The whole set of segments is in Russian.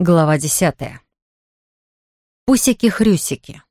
Глава десятая. Пусики-хрюсики.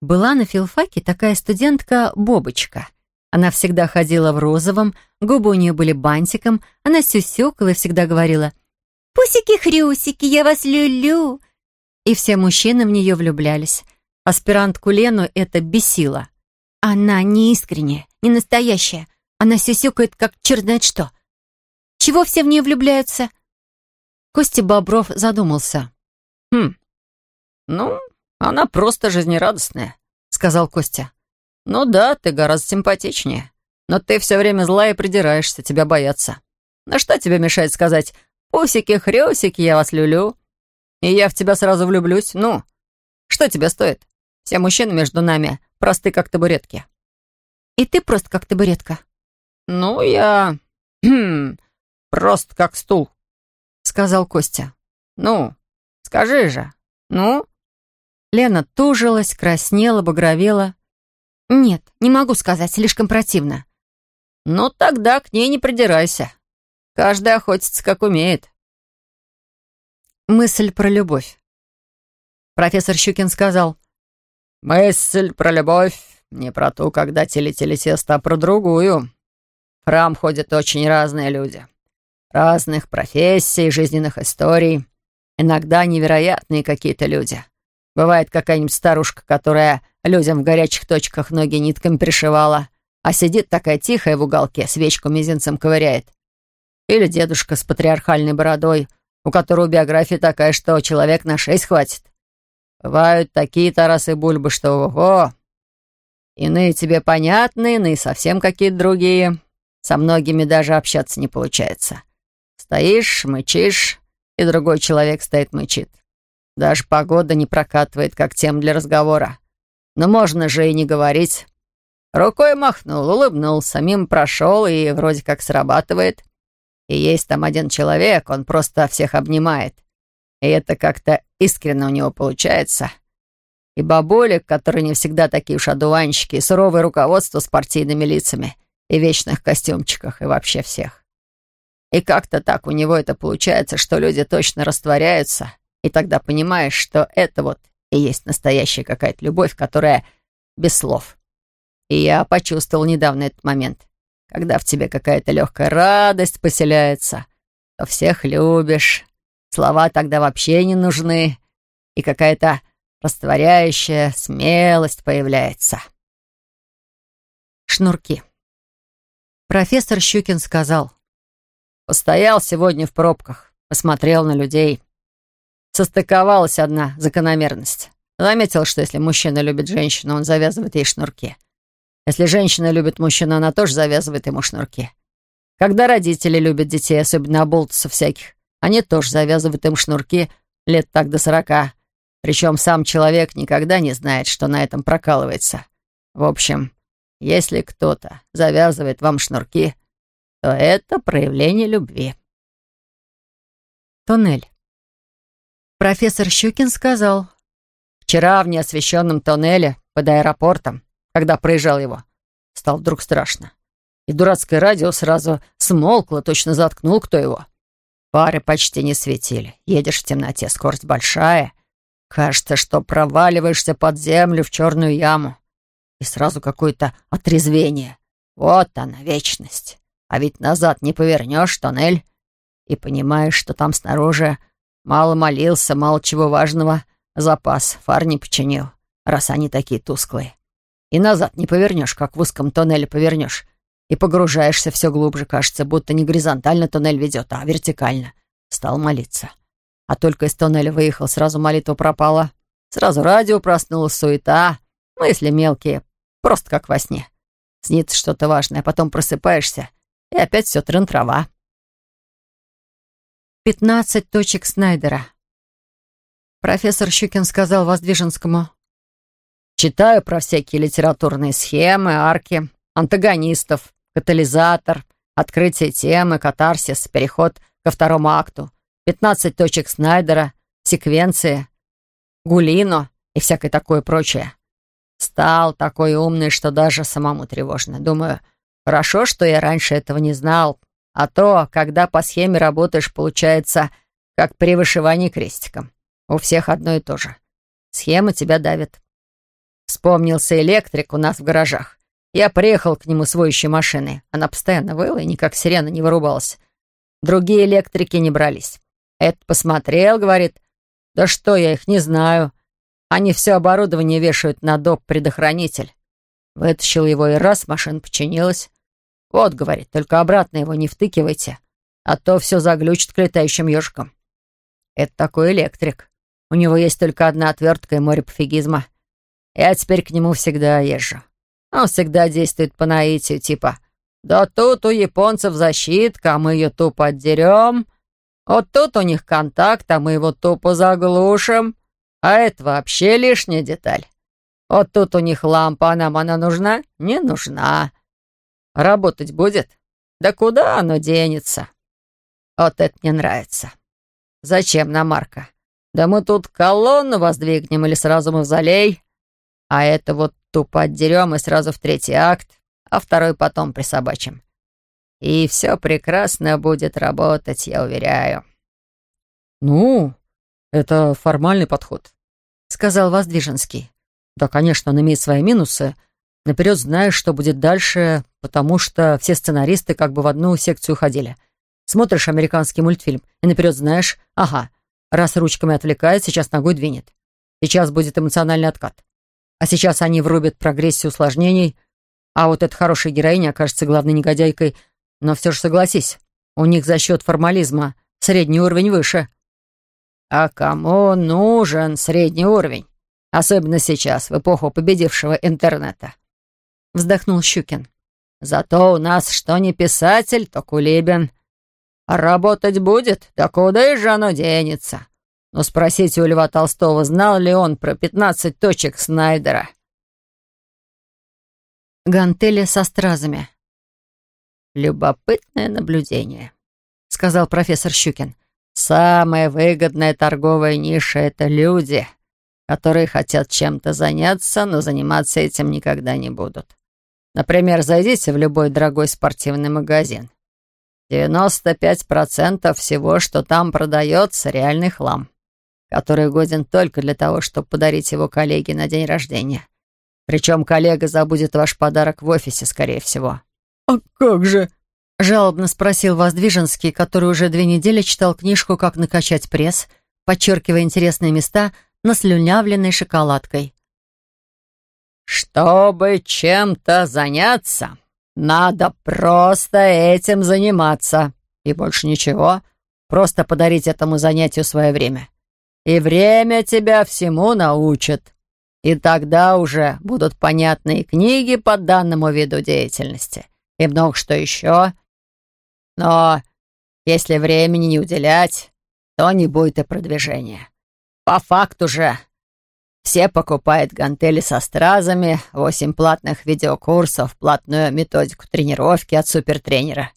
Была на филфаке такая студентка Бобочка. Она всегда ходила в розовом, губы у нее были бантиком, она сюсюкала и всегда говорила «Пусики-хрюсики, я вас люблю!» И все мужчины в нее влюблялись. Аспирантку Лену это бесило. Она не искренняя, не настоящая. Она сюсюкает, как черт знает что. Чего все в нее влюбляются? Костя Бобров задумался. «Хм, ну, она просто жизнерадостная», — сказал Костя. «Ну да, ты гораздо симпатичнее. Но ты все время злая и придираешься, тебя боятся. На что тебе мешает сказать «Пусики-хрюсики, я вас люблю»? И я в тебя сразу влюблюсь. Ну, что тебе стоит? Все мужчины между нами просты, как табуретки». «И ты прост, как табуретка?» «Ну, я... Хм, прост, как стул», — сказал Костя. «Ну, скажи же, ну?» Лена тужилась, краснела, багровела. «Нет, не могу сказать, слишком противно». «Ну, тогда к ней не придирайся. Каждый охотится, как умеет». Мысль про любовь. Профессор Щукин сказал. «Мысль про любовь не про ту, когда телетели тесто, а про другую. В храм ходят очень разные люди разных профессий, жизненных историй. Иногда невероятные какие-то люди. Бывает какая-нибудь старушка, которая людям в горячих точках ноги нитками пришивала, а сидит такая тихая в уголке, свечку мизинцем ковыряет. Или дедушка с патриархальной бородой, у которого биография такая, что человек на шесть хватит. Бывают такие Тарасы Бульбы, что ого! Иные тебе понятны, иные совсем какие-то другие. Со многими даже общаться не получается. Стоишь, мычишь, и другой человек стоит мычит. Даже погода не прокатывает, как тем для разговора. Но можно же и не говорить. Рукой махнул, улыбнулся, мимо прошел, и вроде как срабатывает. И есть там один человек, он просто всех обнимает. И это как-то искренне у него получается. И бабулек, которые не всегда такие уж одуванчики, и суровое руководство с партийными лицами, и вечных костюмчиках, и вообще всех. И как-то так у него это получается, что люди точно растворяются, и тогда понимаешь, что это вот и есть настоящая какая-то любовь, которая без слов. И я почувствовал недавно этот момент, когда в тебе какая-то легкая радость поселяется, то всех любишь, слова тогда вообще не нужны, и какая-то растворяющая смелость появляется. Шнурки. Профессор Щукин сказал, Постоял сегодня в пробках, посмотрел на людей. Состыковалась одна закономерность. Заметил, что если мужчина любит женщину, он завязывает ей шнурки. Если женщина любит мужчину, она тоже завязывает ему шнурки. Когда родители любят детей, особенно оболтусов всяких, они тоже завязывают им шнурки лет так до сорока. Причем сам человек никогда не знает, что на этом прокалывается. В общем, если кто-то завязывает вам шнурки, то это проявление любви. Туннель. Профессор Щукин сказал. Вчера в неосвещенном тоннеле под аэропортом, когда проезжал его, стало вдруг страшно. И дурацкое радио сразу смолкло, точно заткнул кто его. Фары почти не светили. Едешь в темноте, скорость большая. Кажется, что проваливаешься под землю в черную яму. И сразу какое-то отрезвение. Вот она, вечность. А ведь назад не повернешь, тоннель, и понимаешь, что там снаружи мало молился, мало чего важного, запас фар не починил, раз они такие тусклые. И назад не повернешь, как в узком тоннеле повернешь, и погружаешься все глубже, кажется, будто не горизонтально тоннель ведет, а вертикально. Стал молиться. А только из тоннеля выехал, сразу молитва пропала. Сразу радио проснулась, суета, мысли мелкие, просто как во сне. Снится что-то важное, а потом просыпаешься — и опять все трын-трава. Пятнадцать точек Снайдера. Профессор Щукин сказал Воздвиженскому. Читаю про всякие литературные схемы, арки, антагонистов, катализатор, открытие темы, катарсис, переход ко второму акту, пятнадцать точек Снайдера, секвенции, гулино и всякое такое прочее. Стал такой умный, что даже самому тревожно. Думаю, Хорошо, что я раньше этого не знал. А то, когда по схеме работаешь, получается, как при вышивании крестиком. У всех одно и то же. Схема тебя давит. Вспомнился электрик у нас в гаражах. Я приехал к нему с воющей машиной. Она постоянно выла и никак сирена не вырубалась. Другие электрики не брались. Этот посмотрел, говорит, «Да что, я их не знаю. Они все оборудование вешают на доп. предохранитель». Вытащил его и раз, машина починилась. «Вот, — говорит, — только обратно его не втыкивайте, а то все заглючит к летающим ежикам». Это такой электрик. У него есть только одна отвертка и море пофигизма. Я теперь к нему всегда езжу. Он всегда действует по наитию, типа «Да тут у японцев защитка, а мы ее тупо отдерем. Вот тут у них контакт, а мы его тупо заглушим. А это вообще лишняя деталь. Вот тут у них лампа, а нам она нужна? Не нужна. Работать будет? Да куда оно денется? Вот это мне нравится. Зачем нам Марка? Да мы тут колонну воздвигнем или сразу мавзолей. А это вот тупо отдерем и сразу в третий акт, а второй потом присобачим. И все прекрасно будет работать, я уверяю. «Ну, это формальный подход», — сказал Воздвиженский. «Да, конечно, он имеет свои минусы. Наперед знаешь, что будет дальше, потому что все сценаристы как бы в одну секцию ходили. Смотришь американский мультфильм и наперед знаешь, ага, раз ручками отвлекает, сейчас ногой двинет. Сейчас будет эмоциональный откат. А сейчас они врубят прогрессию усложнений, а вот эта хорошая героиня окажется главной негодяйкой. Но все же согласись, у них за счет формализма средний уровень выше. А кому нужен средний уровень? Особенно сейчас, в эпоху победившего интернета. Вздохнул Щукин. Зато у нас что не писатель, то Кулибин. Работать будет? Да куда же оно денется? Но спросите у Льва Толстого, знал ли он про пятнадцать точек Снайдера. Гантели со стразами. «Любопытное наблюдение», — сказал профессор Щукин. «Самая выгодная торговая ниша — это люди, которые хотят чем-то заняться, но заниматься этим никогда не будут. Например, зайдите в любой дорогой спортивный магазин. 95% всего, что там продается, реальный хлам который годен только для того, чтобы подарить его коллеге на день рождения. Причем коллега забудет ваш подарок в офисе, скорее всего». «А как же?» — жалобно спросил Воздвиженский, который уже две недели читал книжку «Как накачать пресс», подчеркивая интересные места, наслюнявленной шоколадкой. «Чтобы чем-то заняться, надо просто этим заниматься. И больше ничего. Просто подарить этому занятию свое время и время тебя всему научит. И тогда уже будут понятные книги по данному виду деятельности и много что еще. Но если времени не уделять, то не будет и продвижения. По факту же все покупают гантели со стразами, восемь платных видеокурсов, платную методику тренировки от супертренера.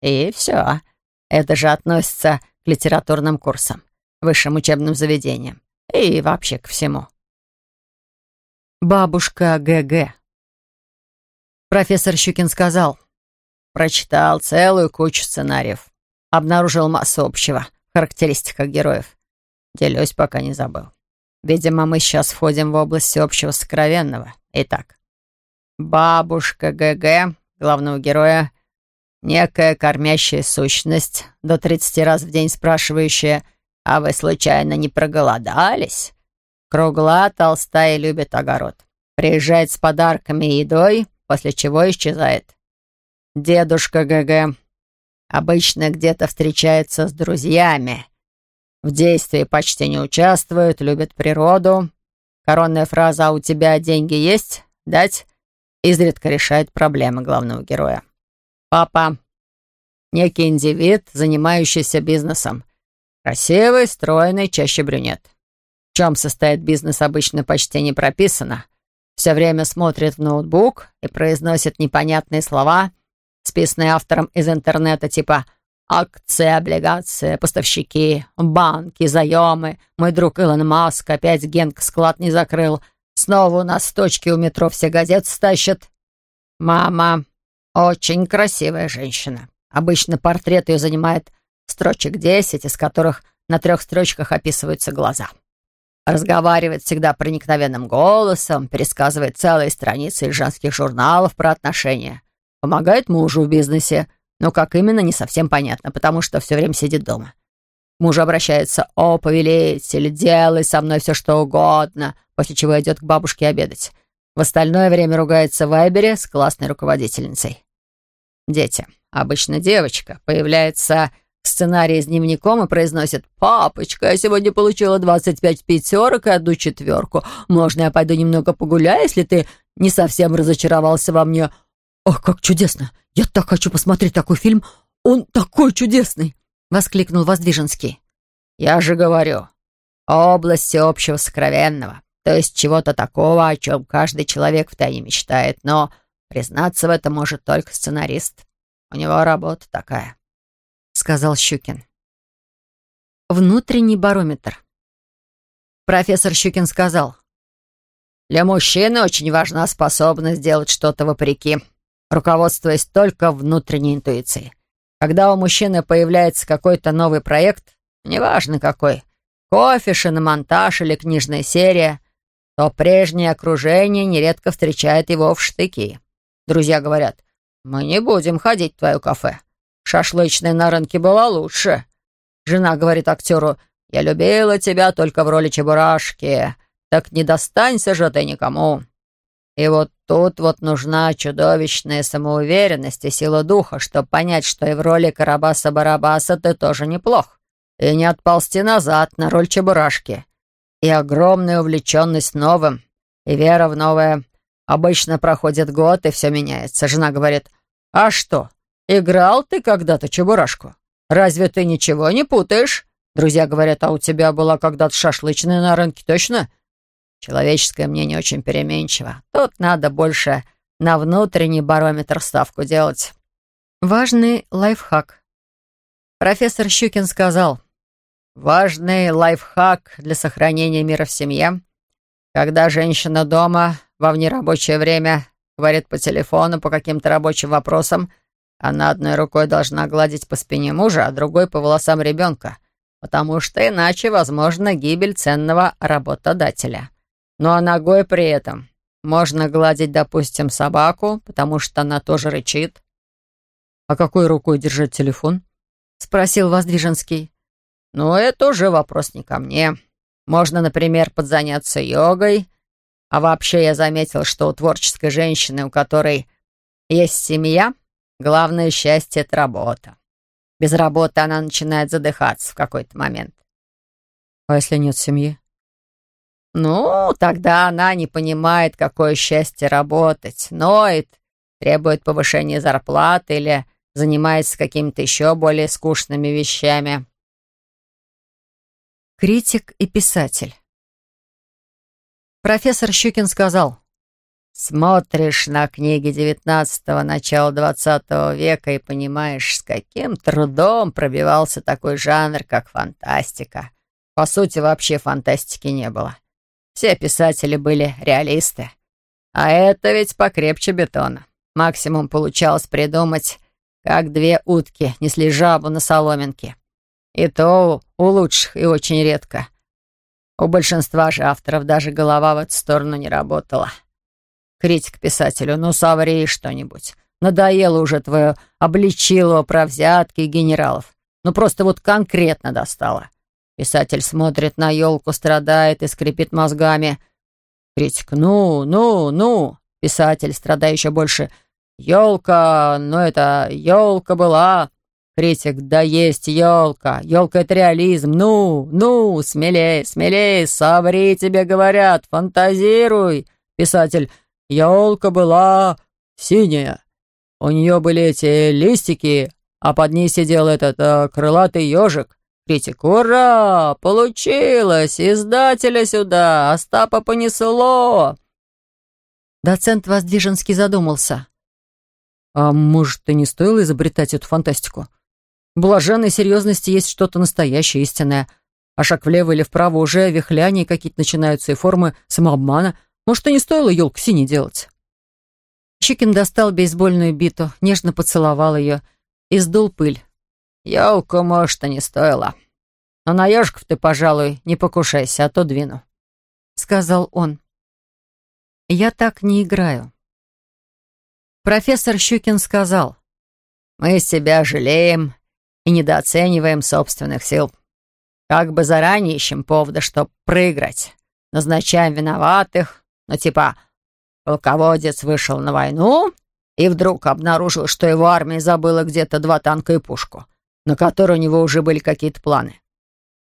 И все. Это же относится к литературным курсам высшим учебным заведениям и вообще к всему. Бабушка ГГ. Профессор Щукин сказал. Прочитал целую кучу сценариев. Обнаружил массу общего в характеристиках героев. Делюсь, пока не забыл. Видимо, мы сейчас входим в область всеобщего сокровенного. Итак, бабушка ГГ, главного героя, некая кормящая сущность, до 30 раз в день спрашивающая — «А вы, случайно, не проголодались?» Кругла толстая любит огород. Приезжает с подарками и едой, после чего исчезает. Дедушка ГГ обычно где-то встречается с друзьями. В действии почти не участвует, любит природу. Коронная фраза «А у тебя деньги есть?» «Дать?» изредка решает проблемы главного героя. Папа — некий индивид, занимающийся бизнесом. Красивый, стройный, чаще брюнет. В чем состоит бизнес, обычно почти не прописано. Все время смотрит в ноутбук и произносит непонятные слова, списанные автором из интернета, типа «акции, облигации, поставщики, банки, заемы, мой друг Илон Маск, опять Генк склад не закрыл, снова у нас точки у метро все газеты стащат». Мама очень красивая женщина. Обычно портрет ее занимает строчек десять, из которых на трех строчках описываются глаза. Разговаривает всегда проникновенным голосом, пересказывает целые страницы из женских журналов про отношения. Помогает мужу в бизнесе, но как именно, не совсем понятно, потому что все время сидит дома. Муж обращается «О, повелитель, делай со мной все, что угодно», после чего идет к бабушке обедать. В остальное время ругается в Вайбере с классной руководительницей. Дети. Обычно девочка появляется в сценарии с дневником и произносит «Папочка, я сегодня получила 25 пятерок и одну четверку. Можно я пойду немного погуляю, если ты не совсем разочаровался во мне?» «Ох, как чудесно! Я так хочу посмотреть такой фильм! Он такой чудесный!» — воскликнул Воздвиженский. «Я же говорю, область всеобщего сокровенного, то есть чего-то такого, о чем каждый человек втайне мечтает, но признаться в этом может только сценарист. У него работа такая», — сказал Щукин. Внутренний барометр. Профессор Щукин сказал, «Для мужчины очень важна способность делать что-то вопреки, руководствуясь только внутренней интуицией. Когда у мужчины появляется какой-то новый проект, неважно какой, кофе, шиномонтаж или книжная серия, то прежнее окружение нередко встречает его в штыки. Друзья говорят, «Мы не будем ходить в твое кафе. Шашлычная на рынке была лучше». Жена говорит актеру, «Я любила тебя только в роли чебурашки, так не достанься же ты никому». И вот тут вот нужна чудовищная самоуверенность и сила духа, чтобы понять, что и в роли Карабаса-Барабаса ты тоже неплох. И не отползти назад на роль Чебурашки. И огромная увлеченность новым, и вера в новое. Обычно проходит год, и все меняется. Жена говорит, «А что, играл ты когда-то Чебурашку? Разве ты ничего не путаешь?» Друзья говорят, «А у тебя была когда-то шашлычная на рынке, точно?» Человеческое мнение очень переменчиво. Тут надо больше на внутренний барометр ставку делать. Важный лайфхак. Профессор Щукин сказал, «Важный лайфхак для сохранения мира в семье. Когда женщина дома во внерабочее время говорит по телефону по каким-то рабочим вопросам, она одной рукой должна гладить по спине мужа, а другой по волосам ребенка, потому что иначе возможна гибель ценного работодателя». Ну а ногой при этом можно гладить, допустим, собаку, потому что она тоже рычит. «А какой рукой держать телефон?» — спросил Воздвиженский. «Ну, это уже вопрос не ко мне. Можно, например, подзаняться йогой. А вообще я заметил, что у творческой женщины, у которой есть семья, главное счастье — это работа. Без работы она начинает задыхаться в какой-то момент». «А если нет семьи?» Ну, тогда она не понимает, какое счастье работать, ноет, требует повышения зарплаты или занимается какими-то еще более скучными вещами. Критик и писатель. Профессор Щукин сказал, «Смотришь на книги XIX – начала XX века и понимаешь, с каким трудом пробивался такой жанр, как фантастика. По сути, вообще фантастики не было. Все писатели были реалисты. А это ведь покрепче бетона. Максимум получалось придумать, как две утки несли жабу на соломинке. И то у лучших и очень редко. У большинства же авторов даже голова в эту сторону не работала. Критик писателю, ну соври что-нибудь. Надоело уже твое обличило про взятки и генералов. Ну просто вот конкретно достало. Писатель смотрит на елку, страдает и скрипит мозгами. Критик, ну, ну, ну. Писатель, страдая еще больше. Елка, ну это елка была. Критик, да есть елка. Елка — это реализм. Ну, ну, смелее, смелее, соври тебе говорят, фантазируй. Писатель, елка была синяя. У нее были эти листики, а под ней сидел этот э, крылатый ежик. Критик, ура! Получилось! Издателя сюда! Остапа понесло!» Доцент Воздвиженский задумался. «А может, и не стоило изобретать эту фантастику? В блаженной серьезности есть что-то настоящее, истинное. А шаг влево или вправо уже вихляния какие-то начинаются и формы самообмана. Может, и не стоило елку синей делать?» Чикин достал бейсбольную биту, нежно поцеловал ее и сдул пыль. Елку, может, и не стоило. Но на ежиков ты, пожалуй, не покушайся, а то двину», — сказал он. «Я так не играю». Профессор Щукин сказал, «Мы себя жалеем и недооцениваем собственных сил. Как бы заранее ищем повода, чтоб проиграть. Назначаем виноватых, ну типа полководец вышел на войну и вдруг обнаружил, что его армия забыла где-то два танка и пушку, на которые у него уже были какие-то планы.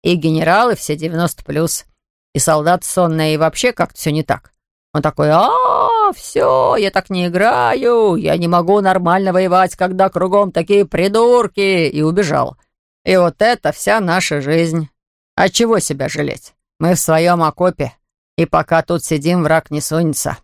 И генералы все 90 плюс, и солдаты сонные, и вообще как-то все не так. Он такой, а, все, я так не играю, я не могу нормально воевать, когда кругом такие придурки, и убежал. И вот это вся наша жизнь. А чего себя жалеть? Мы в своем окопе, и пока тут сидим, враг не сунется.